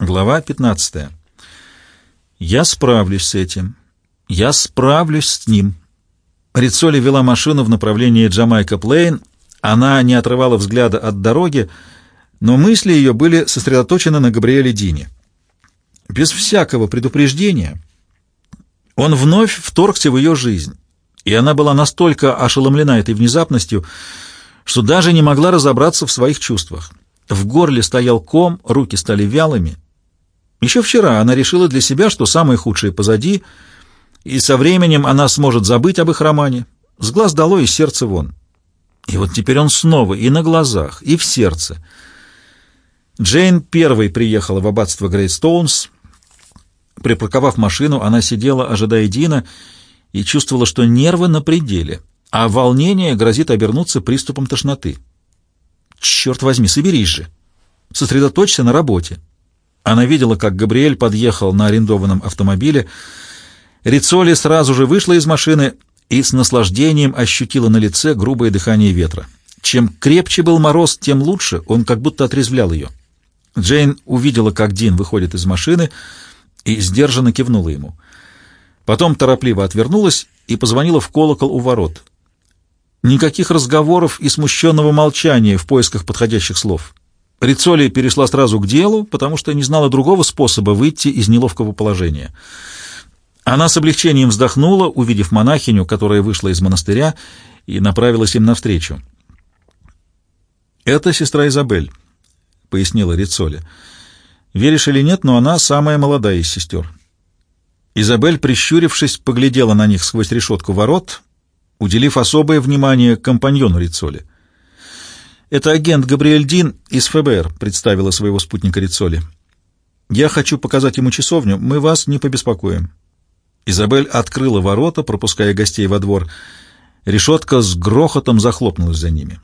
Глава 15. «Я справлюсь с этим. Я справлюсь с ним». Рицоли вела машину в направлении Джамайка-Плейн. Она не отрывала взгляда от дороги, но мысли ее были сосредоточены на Габриэле Дине. Без всякого предупреждения он вновь вторгся в ее жизнь, и она была настолько ошеломлена этой внезапностью, что даже не могла разобраться в своих чувствах. В горле стоял ком, руки стали вялыми — еще вчера она решила для себя, что самое худшее позади, и со временем она сможет забыть об их романе. С глаз дало и сердце вон. И вот теперь он снова и на глазах, и в сердце. Джейн первой приехала в аббатство Грейстоунс. Припарковав машину, она сидела, ожидая Дина, и чувствовала, что нервы на пределе, а волнение грозит обернуться приступом тошноты. «Черт возьми, соберись же! Сосредоточься на работе!» Она видела, как Габриэль подъехал на арендованном автомобиле. Рицоли сразу же вышла из машины и с наслаждением ощутила на лице грубое дыхание ветра. Чем крепче был мороз, тем лучше, он как будто отрезвлял ее. Джейн увидела, как Дин выходит из машины, и сдержанно кивнула ему. Потом торопливо отвернулась и позвонила в колокол у ворот. Никаких разговоров и смущенного молчания в поисках подходящих слов. Рицоли перешла сразу к делу, потому что не знала другого способа выйти из неловкого положения. Она с облегчением вздохнула, увидев монахиню, которая вышла из монастыря и направилась им навстречу. «Это сестра Изабель», — пояснила Рицоли. «Веришь или нет, но она самая молодая из сестер». Изабель, прищурившись, поглядела на них сквозь решетку ворот, уделив особое внимание компаньону Рицоли — «Это агент Габриэль Дин из ФБР», — представила своего спутника Рицоли. «Я хочу показать ему часовню. Мы вас не побеспокоим». Изабель открыла ворота, пропуская гостей во двор. Решетка с грохотом захлопнулась за ними.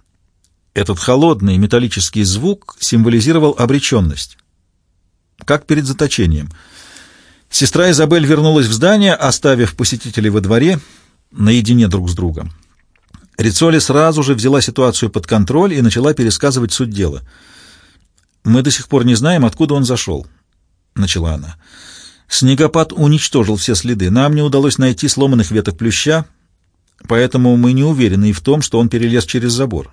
Этот холодный металлический звук символизировал обреченность. Как перед заточением. Сестра Изабель вернулась в здание, оставив посетителей во дворе наедине друг с другом. Рицоли сразу же взяла ситуацию под контроль и начала пересказывать суть дела. «Мы до сих пор не знаем, откуда он зашел», — начала она. «Снегопад уничтожил все следы. Нам не удалось найти сломанных веток плюща, поэтому мы не уверены и в том, что он перелез через забор.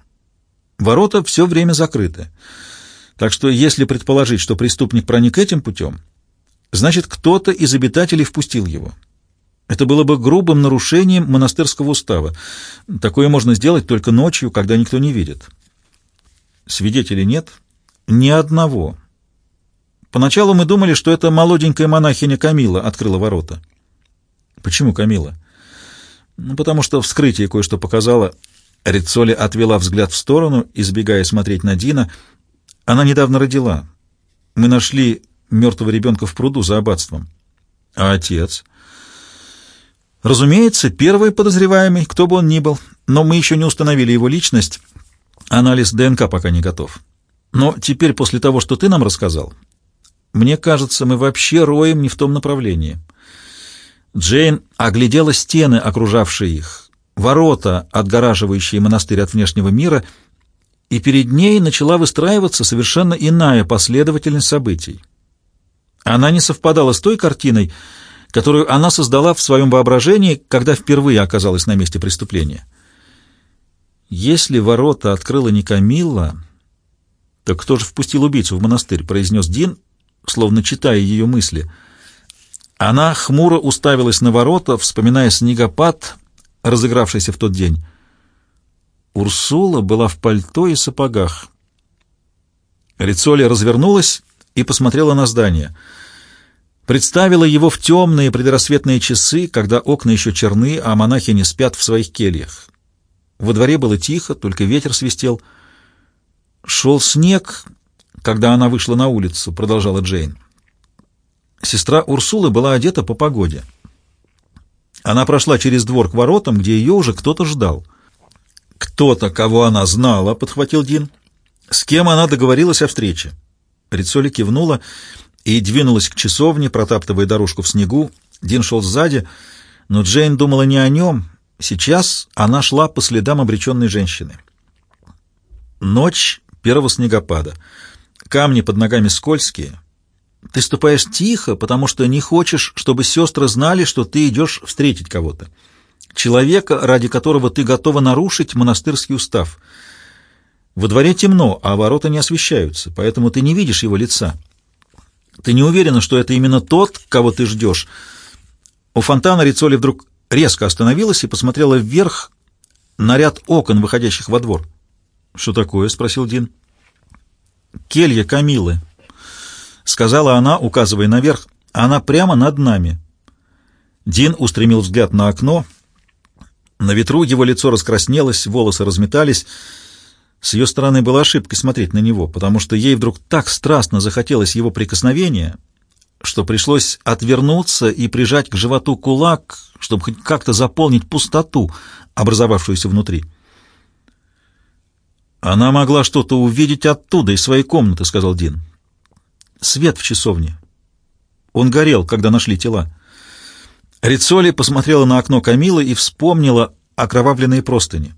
Ворота все время закрыты. Так что если предположить, что преступник проник этим путем, значит, кто-то из обитателей впустил его». Это было бы грубым нарушением монастырского устава. Такое можно сделать только ночью, когда никто не видит. Свидетелей нет? Ни одного. Поначалу мы думали, что это молоденькая монахиня Камила открыла ворота. Почему Камила? Ну, потому что вскрытие кое-что показало. Рицоли отвела взгляд в сторону, избегая смотреть на Дина. Она недавно родила. Мы нашли мертвого ребенка в пруду за аббатством. А отец... Разумеется, первый подозреваемый, кто бы он ни был, но мы еще не установили его личность. Анализ ДНК пока не готов. Но теперь, после того, что ты нам рассказал, мне кажется, мы вообще роем не в том направлении. Джейн оглядела стены, окружавшие их, ворота, отгораживающие монастырь от внешнего мира, и перед ней начала выстраиваться совершенно иная последовательность событий. Она не совпадала с той картиной, которую она создала в своем воображении, когда впервые оказалась на месте преступления. «Если ворота открыла не Камилла, то кто же впустил убийцу в монастырь?» — произнес Дин, словно читая ее мысли. Она хмуро уставилась на ворота, вспоминая снегопад, разыгравшийся в тот день. Урсула была в пальто и сапогах. Рицоли развернулась и посмотрела на здание — представила его в темные предрассветные часы, когда окна еще черны, а монахи не спят в своих кельях. Во дворе было тихо, только ветер свистел. Шел снег, когда она вышла на улицу, продолжала Джейн. Сестра Урсулы была одета по погоде. Она прошла через двор к воротам, где ее уже кто-то ждал. «Кто-то, кого она знала», — подхватил Дин. «С кем она договорилась о встрече?» Рицоли кивнула и двинулась к часовне, протаптывая дорожку в снегу. Дин шел сзади, но Джейн думала не о нем. Сейчас она шла по следам обреченной женщины. Ночь первого снегопада. Камни под ногами скользкие. Ты ступаешь тихо, потому что не хочешь, чтобы сестры знали, что ты идешь встретить кого-то. Человека, ради которого ты готова нарушить монастырский устав. Во дворе темно, а ворота не освещаются, поэтому ты не видишь его лица. Ты не уверена, что это именно тот, кого ты ждешь. У фонтана Рицоли вдруг резко остановилась и посмотрела вверх на ряд окон, выходящих во двор. «Что такое?» — спросил Дин. «Келья Камилы», — сказала она, указывая наверх. «Она прямо над нами». Дин устремил взгляд на окно. На ветру его лицо раскраснелось, волосы разметались. С ее стороны была ошибкой смотреть на него, потому что ей вдруг так страстно захотелось его прикосновения, что пришлось отвернуться и прижать к животу кулак, чтобы хоть как-то заполнить пустоту, образовавшуюся внутри. «Она могла что-то увидеть оттуда, из своей комнаты», — сказал Дин. «Свет в часовне. Он горел, когда нашли тела». Рицоли посмотрела на окно Камилы и вспомнила окровавленные простыни.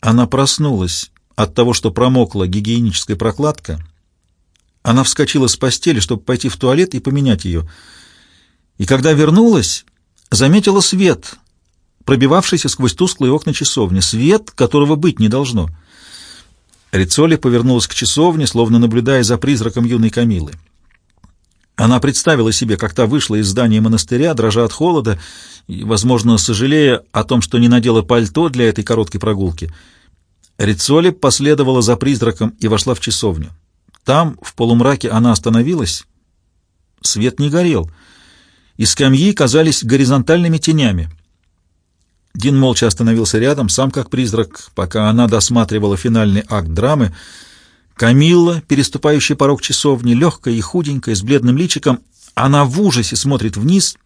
Она проснулась от того, что промокла гигиеническая прокладка. Она вскочила с постели, чтобы пойти в туалет и поменять ее. И когда вернулась, заметила свет, пробивавшийся сквозь тусклые окна часовни, свет, которого быть не должно — Рицоли повернулась к часовне, словно наблюдая за призраком юной Камилы. Она представила себе, как та вышла из здания монастыря, дрожа от холода и, возможно, сожалея о том, что не надела пальто для этой короткой прогулки. Рицоли последовала за призраком и вошла в часовню. Там, в полумраке, она остановилась. Свет не горел, и скамьи казались горизонтальными тенями. Дин молча остановился рядом, сам как призрак, пока она досматривала финальный акт драмы. Камилла, переступающая порог часовни, легкая и худенькая, с бледным личиком, она в ужасе смотрит вниз.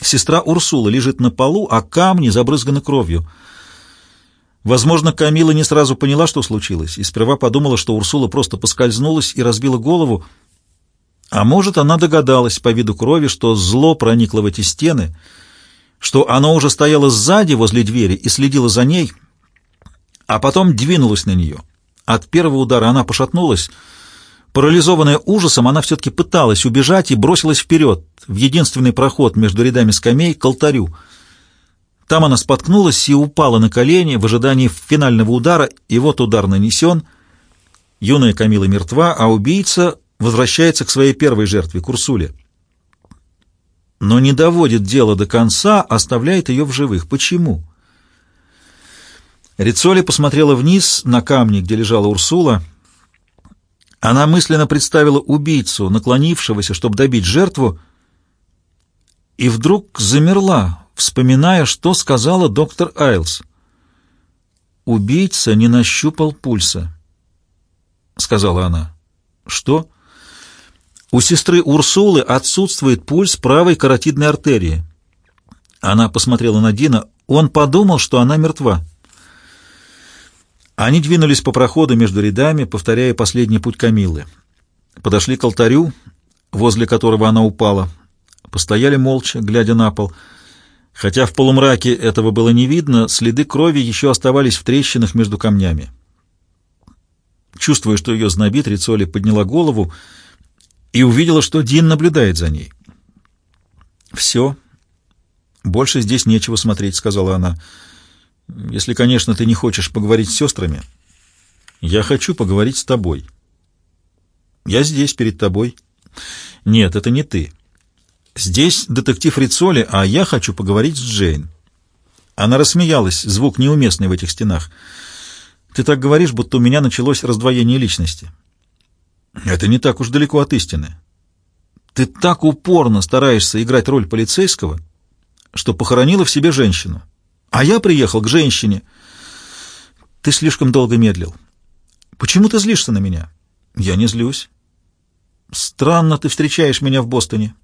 Сестра Урсула лежит на полу, а камни забрызганы кровью. Возможно, Камила не сразу поняла, что случилось, и сперва подумала, что Урсула просто поскользнулась и разбила голову, а может, она догадалась по виду крови, что зло проникло в эти стены — что оно уже стояло сзади возле двери и следило за ней, а потом двинулось на нее. От первого удара она пошатнулась. Парализованная ужасом, она все-таки пыталась убежать и бросилась вперед, в единственный проход между рядами скамей, к алтарю. Там она споткнулась и упала на колени в ожидании финального удара, и вот удар нанесен. Юная Камила мертва, а убийца возвращается к своей первой жертве, Курсуле но не доводит дело до конца, оставляет ее в живых. Почему? Рицоли посмотрела вниз на камни, где лежала Урсула. Она мысленно представила убийцу, наклонившегося, чтобы добить жертву, и вдруг замерла, вспоминая, что сказала доктор Айлс. «Убийца не нащупал пульса», — сказала она. «Что?» У сестры Урсулы отсутствует пульс правой каротидной артерии. Она посмотрела на Дина. Он подумал, что она мертва. Они двинулись по проходу между рядами, повторяя последний путь Камилы. Подошли к алтарю, возле которого она упала. Постояли молча, глядя на пол. Хотя в полумраке этого было не видно, следы крови еще оставались в трещинах между камнями. Чувствуя, что ее знобит, Рицоли подняла голову и увидела, что Дин наблюдает за ней. «Все. Больше здесь нечего смотреть», — сказала она. «Если, конечно, ты не хочешь поговорить с сестрами. Я хочу поговорить с тобой. Я здесь, перед тобой. Нет, это не ты. Здесь детектив Рицоли, а я хочу поговорить с Джейн». Она рассмеялась, звук неуместный в этих стенах. «Ты так говоришь, будто у меня началось раздвоение личности». Это не так уж далеко от истины. Ты так упорно стараешься играть роль полицейского, что похоронила в себе женщину. А я приехал к женщине. Ты слишком долго медлил. Почему ты злишься на меня? Я не злюсь. Странно ты встречаешь меня в Бостоне.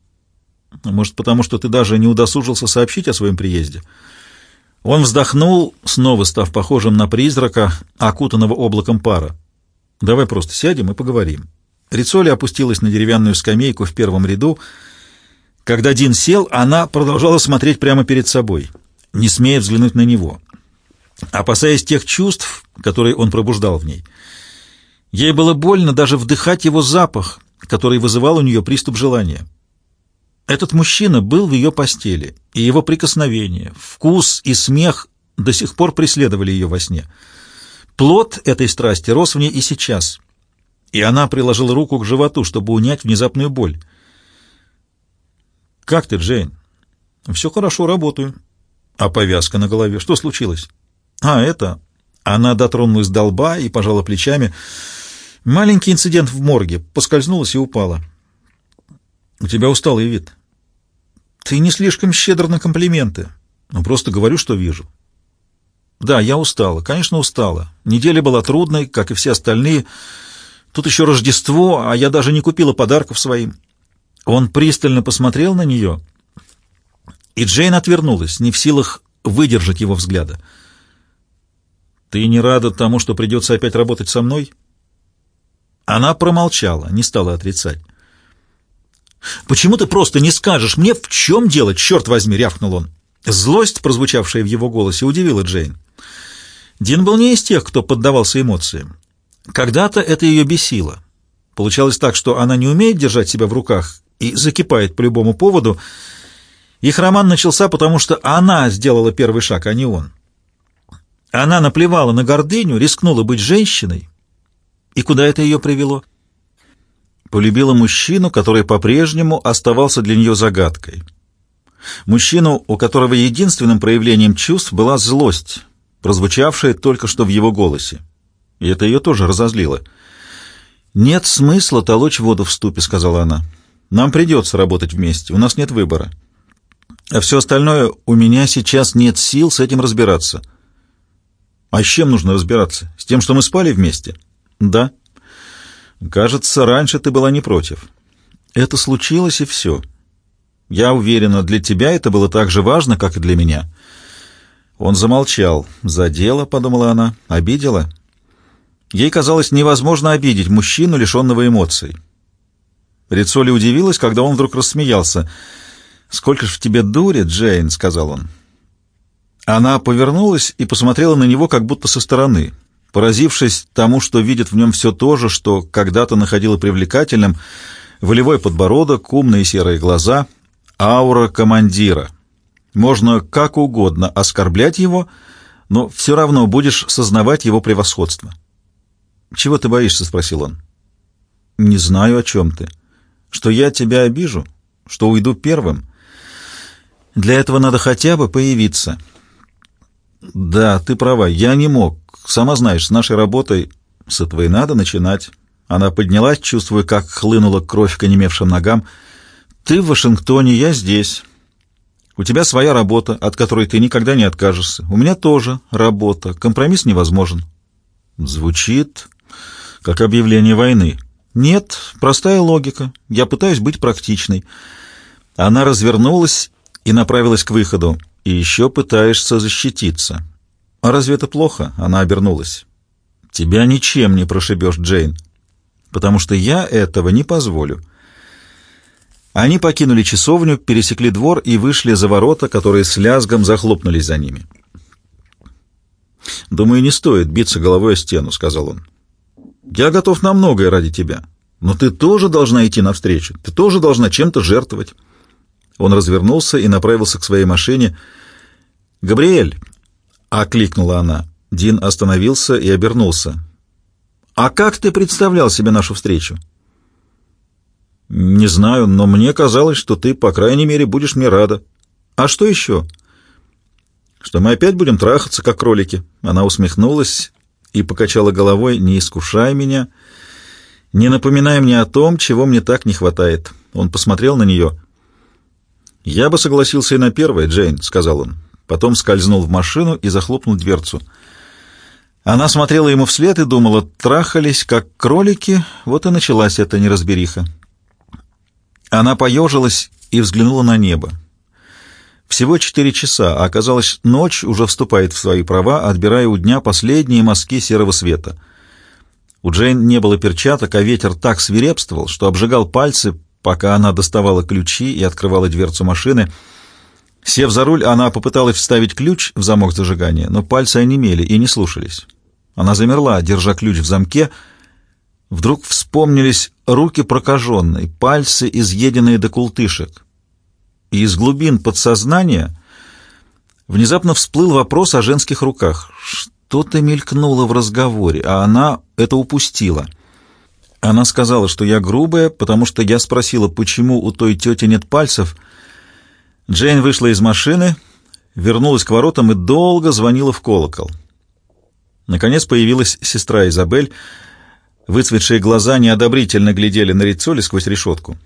Может, потому что ты даже не удосужился сообщить о своем приезде. Он вздохнул, снова став похожим на призрака, окутанного облаком пара. Давай просто сядем и поговорим. Рицоли опустилась на деревянную скамейку в первом ряду. Когда Дин сел, она продолжала смотреть прямо перед собой, не смея взглянуть на него, опасаясь тех чувств, которые он пробуждал в ней. Ей было больно даже вдыхать его запах, который вызывал у нее приступ желания. Этот мужчина был в ее постели, и его прикосновения, вкус и смех до сих пор преследовали ее во сне. Плод этой страсти рос в ней и сейчас, и она приложила руку к животу, чтобы унять внезапную боль. «Как ты, Джейн?» «Все хорошо, работаю». «А повязка на голове? Что случилось?» «А, это...» Она дотронулась до лба и пожала плечами. «Маленький инцидент в морге. Поскользнулась и упала». «У тебя усталый вид». «Ты не слишком щедр на комплименты. Ну, просто говорю, что вижу». «Да, я устала. Конечно, устала. Неделя была трудной, как и все остальные. Тут еще Рождество, а я даже не купила подарков своим». Он пристально посмотрел на нее, и Джейн отвернулась, не в силах выдержать его взгляда. «Ты не рада тому, что придется опять работать со мной?» Она промолчала, не стала отрицать. «Почему ты просто не скажешь мне, в чем дело, черт возьми?» — рявкнул он. Злость, прозвучавшая в его голосе, удивила Джейн. Дин был не из тех, кто поддавался эмоциям. Когда-то это ее бесило. Получалось так, что она не умеет держать себя в руках и закипает по любому поводу. Их роман начался, потому что она сделала первый шаг, а не он. Она наплевала на гордыню, рискнула быть женщиной. И куда это ее привело? Полюбила мужчину, который по-прежнему оставался для нее загадкой. Мужчину, у которого единственным проявлением чувств была злость, прозвучавшая только что в его голосе. И это ее тоже разозлило. «Нет смысла толочь воду в ступе», — сказала она. «Нам придется работать вместе, у нас нет выбора. А все остальное, у меня сейчас нет сил с этим разбираться». А с чем нужно разбираться? С тем, что мы спали вместе? Да. Кажется, раньше ты была не против. Это случилось, и все. Я уверена, для тебя это было так же важно, как и для меня. Он замолчал. За дело, подумала она, обидела. Ей казалось невозможно обидеть мужчину, лишенного эмоций. Рицоли удивилась, когда он вдруг рассмеялся. «Сколько ж в тебе дури, Джейн», — сказал он. Она повернулась и посмотрела на него как будто со стороны, поразившись тому, что видит в нем все то же, что когда-то находила привлекательным, волевой подбородок, умные серые глаза, аура командира. Можно как угодно оскорблять его, но все равно будешь сознавать его превосходство. «Чего ты боишься?» — спросил он. «Не знаю, о чем ты. Что я тебя обижу? Что уйду первым? Для этого надо хотя бы появиться». «Да, ты права, я не мог. Сама знаешь, с нашей работой с этого и надо начинать». Она поднялась, чувствуя, как хлынула кровь к онемевшим ногам. «Ты в Вашингтоне, я здесь. У тебя своя работа, от которой ты никогда не откажешься. У меня тоже работа. Компромисс невозможен». Звучит как объявление войны. «Нет, простая логика. Я пытаюсь быть практичной». Она развернулась и направилась к выходу и еще пытаешься защититься. А разве это плохо? Она обернулась. Тебя ничем не прошибешь, Джейн, потому что я этого не позволю. Они покинули часовню, пересекли двор и вышли за ворота, которые с лязгом захлопнулись за ними. «Думаю, не стоит биться головой о стену», — сказал он. «Я готов на многое ради тебя, но ты тоже должна идти навстречу, ты тоже должна чем-то жертвовать». Он развернулся и направился к своей машине, — «Габриэль!» — окликнула она. Дин остановился и обернулся. «А как ты представлял себе нашу встречу?» «Не знаю, но мне казалось, что ты, по крайней мере, будешь мне рада. А что еще?» «Что мы опять будем трахаться, как кролики?» Она усмехнулась и покачала головой, не искушай меня, не напоминай мне о том, чего мне так не хватает. Он посмотрел на нее. «Я бы согласился и на первое, Джейн», — сказал он потом скользнул в машину и захлопнул дверцу. Она смотрела ему вслед и думала, трахались, как кролики, вот и началась эта неразбериха. Она поежилась и взглянула на небо. Всего четыре часа, а оказалось, ночь уже вступает в свои права, отбирая у дня последние мазки серого света. У Джейн не было перчаток, а ветер так свирепствовал, что обжигал пальцы, пока она доставала ключи и открывала дверцу машины — Сев за руль, она попыталась вставить ключ в замок зажигания, но пальцы онемели и не слушались. Она замерла, держа ключ в замке. Вдруг вспомнились руки прокаженной, пальцы, изъеденные до култышек. И из глубин подсознания внезапно всплыл вопрос о женских руках. Что-то мелькнуло в разговоре, а она это упустила. Она сказала, что я грубая, потому что я спросила, почему у той тети нет пальцев. Джейн вышла из машины, вернулась к воротам и долго звонила в колокол. Наконец появилась сестра Изабель. Выцветшие глаза неодобрительно глядели на Рицоли сквозь решетку.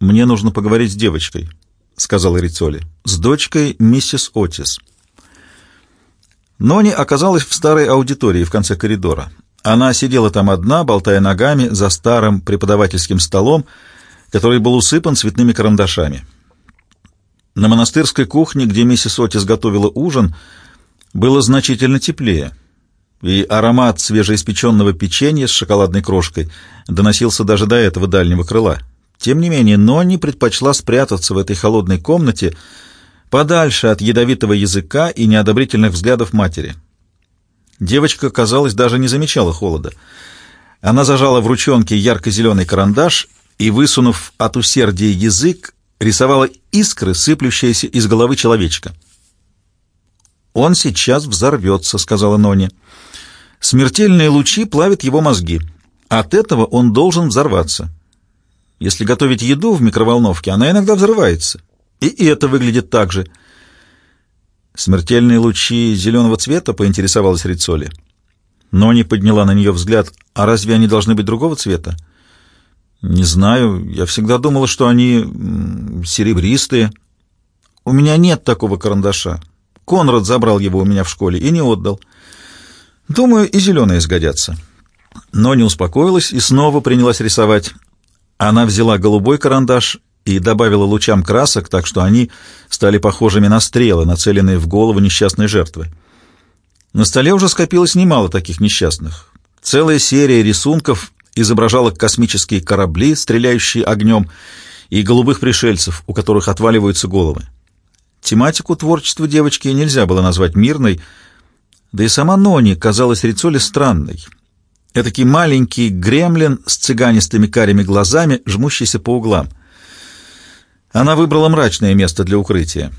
«Мне нужно поговорить с девочкой», — сказала Рицоли. «С дочкой миссис Отис». Нони оказалась в старой аудитории в конце коридора. Она сидела там одна, болтая ногами за старым преподавательским столом, который был усыпан цветными карандашами. На монастырской кухне, где миссис Отис готовила ужин, было значительно теплее, и аромат свежеиспеченного печенья с шоколадной крошкой доносился даже до этого дальнего крыла. Тем не менее, Нони предпочла спрятаться в этой холодной комнате, подальше от ядовитого языка и неодобрительных взглядов матери. Девочка, казалось, даже не замечала холода. Она зажала в ручонке ярко-зеленый карандаш и, высунув от усердия язык, рисовала искры, сыплющиеся из головы человечка. «Он сейчас взорвется», — сказала Нони. «Смертельные лучи плавят его мозги. От этого он должен взорваться. Если готовить еду в микроволновке, она иногда взрывается. И это выглядит так же. Смертельные лучи зеленого цвета, поинтересовалась Рицоли. Но не подняла на нее взгляд. А разве они должны быть другого цвета? Не знаю. Я всегда думала, что они серебристые. У меня нет такого карандаша. Конрад забрал его у меня в школе и не отдал. Думаю, и зеленые сгодятся. Но не успокоилась и снова принялась рисовать. Она взяла голубой карандаш и добавила лучам красок, так что они стали похожими на стрелы, нацеленные в голову несчастной жертвы. На столе уже скопилось немало таких несчастных. Целая серия рисунков изображала космические корабли, стреляющие огнем, и голубых пришельцев, у которых отваливаются головы. Тематику творчества девочки нельзя было назвать мирной, да и сама Нони казалась Рицоли странной. Этакий маленький гремлин с цыганистыми карими глазами, жмущийся по углам — она выбрала мрачное место для укрытия.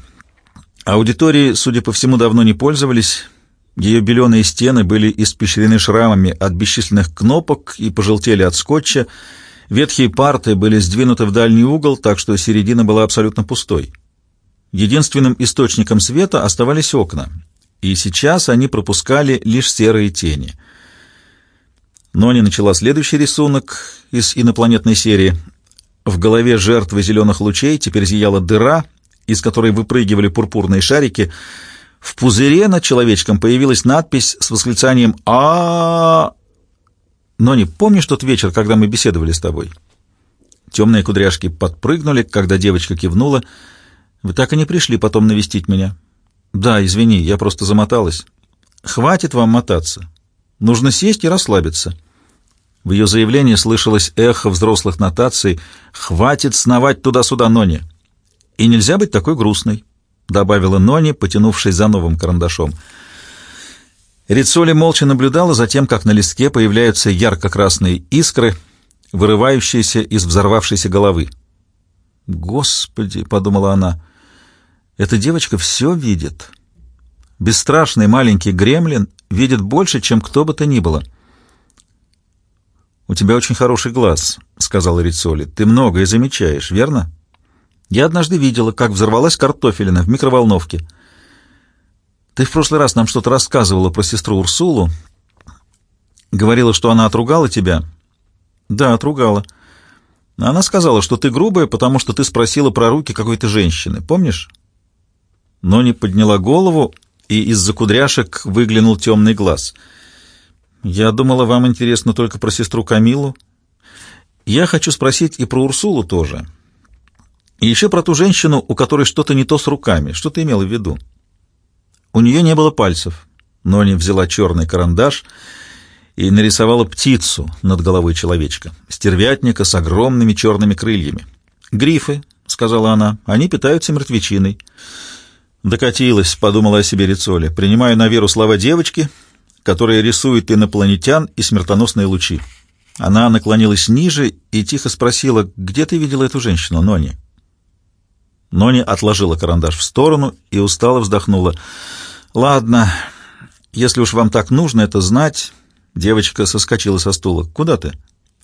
Аудитории, судя по всему, давно не пользовались. Ее беленые стены были испещрены шрамами от бесчисленных кнопок и пожелтели от скотча. Ветхие парты были сдвинуты в дальний угол, так что середина была абсолютно пустой. Единственным источником света оставались окна, и сейчас они пропускали лишь серые тени. Нони начала следующий рисунок из инопланетной серии. В голове жертвы зеленых лучей теперь зияла дыра, из которой выпрыгивали пурпурные шарики. В пузыре над человечком появилась надпись с восклицанием а Но не помнишь тот вечер, когда мы беседовали с тобой? Темные кудряшки подпрыгнули, когда девочка кивнула. Вы так и не пришли потом навестить меня. Да, извини, я просто замоталась. Хватит вам мотаться. Нужно сесть и расслабиться. В ее заявлении слышалось эхо взрослых нотаций «Хватит сновать туда-сюда, Нони!» «И нельзя быть такой грустной», — добавила Нони, потянувшись за новым карандашом. Рицоли молча наблюдала за тем, как на листке появляются ярко-красные искры, вырывающиеся из взорвавшейся головы. «Господи!» — подумала она. «Эта девочка все видит. Бесстрашный маленький гремлин видит больше, чем кто бы то ни было». «У тебя очень хороший глаз», — сказала Рицоли. «Ты многое замечаешь, верно?» «Я однажды видела, как взорвалась картофелина в микроволновке». «Ты в прошлый раз нам что-то рассказывала про сестру Урсулу. Говорила, что она отругала тебя?» «Да, отругала. Она сказала, что ты грубая, потому что ты спросила про руки какой-то женщины. Помнишь?» Но не подняла голову, и из-за кудряшек выглянул темный глаз — я думала, вам интересно только про сестру Камилу. Я хочу спросить и про Урсулу тоже. И еще про ту женщину, у которой что-то не то с руками. Что ты имела в виду? У нее не было пальцев. Нони взяла черный карандаш и нарисовала птицу над головой человечка, стервятника с огромными черными крыльями. «Грифы», — сказала она, — «они питаются мертвечиной». «Докатилась», — подумала о себе Рицоли, — «принимаю на веру слова девочки» которые рисуют инопланетян и смертоносные лучи. Она наклонилась ниже и тихо спросила, где ты видела эту женщину, Нони? Нони отложила карандаш в сторону и устало вздохнула. «Ладно, если уж вам так нужно это знать...» Девочка соскочила со стула. «Куда ты?»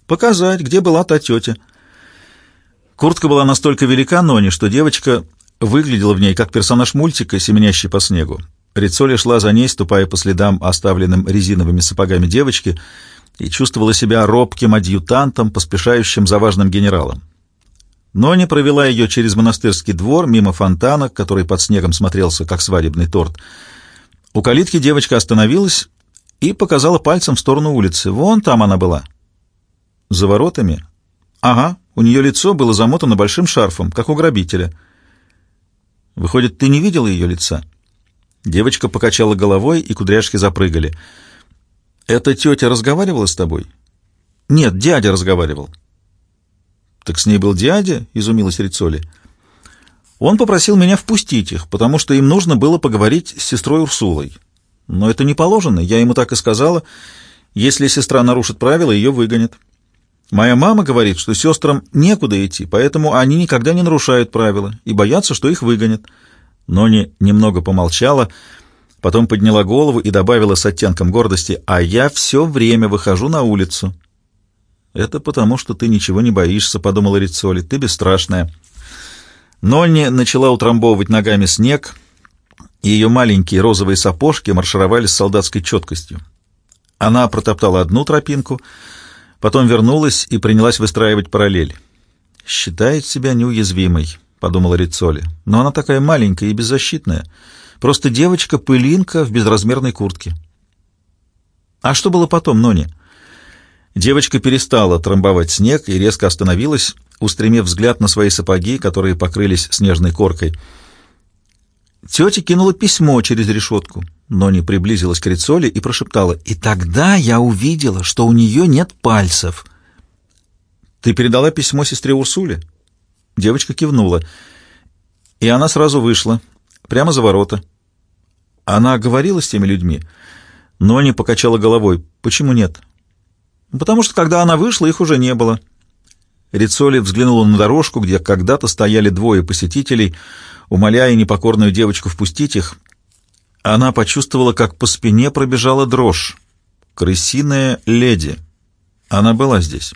«Показать, где была та тетя». Куртка была настолько велика Нони, что девочка выглядела в ней как персонаж мультика, семенящий по снегу. Рицоли шла за ней, ступая по следам, оставленным резиновыми сапогами девочки, и чувствовала себя робким адъютантом, поспешающим за важным генералом. Нони провела ее через монастырский двор, мимо фонтана, который под снегом смотрелся, как свадебный торт. У калитки девочка остановилась и показала пальцем в сторону улицы. Вон там она была. За воротами? Ага, у нее лицо было замотано большим шарфом, как у грабителя. Выходит, ты не видела ее лица? Девочка покачала головой, и кудряшки запрыгали. «Эта тетя разговаривала с тобой?» «Нет, дядя разговаривал». «Так с ней был дядя?» — изумилась Рицоли. «Он попросил меня впустить их, потому что им нужно было поговорить с сестрой Урсулой. Но это не положено, я ему так и сказала. Если сестра нарушит правила, ее выгонят. Моя мама говорит, что сестрам некуда идти, поэтому они никогда не нарушают правила и боятся, что их выгонят». Нони немного помолчала, потом подняла голову и добавила с оттенком гордости, «А я все время выхожу на улицу». «Это потому, что ты ничего не боишься», — подумала Рицоли. «Ты бесстрашная». Нонни начала утрамбовывать ногами снег, и ее маленькие розовые сапожки маршировали с солдатской четкостью. Она протоптала одну тропинку, потом вернулась и принялась выстраивать параллель. «Считает себя неуязвимой», — подумала Рицоли. «Но она такая маленькая и беззащитная. Просто девочка-пылинка в безразмерной куртке». «А что было потом, Нони?» Девочка перестала трамбовать снег и резко остановилась, устремив взгляд на свои сапоги, которые покрылись снежной коркой. Тетя кинула письмо через решетку, но не приблизилась к Рицоле и прошептала, «И тогда я увидела, что у нее нет пальцев». «Ты передала письмо сестре Урсуле?» Девочка кивнула, и она сразу вышла, прямо за ворота. Она говорила с теми людьми, но не покачала головой. «Почему нет?» потому что когда она вышла, их уже не было. Рицоли взглянула на дорожку, где когда-то стояли двое посетителей, умоляя непокорную девочку впустить их. Она почувствовала, как по спине пробежала дрожь. Крысиная леди. Она была здесь.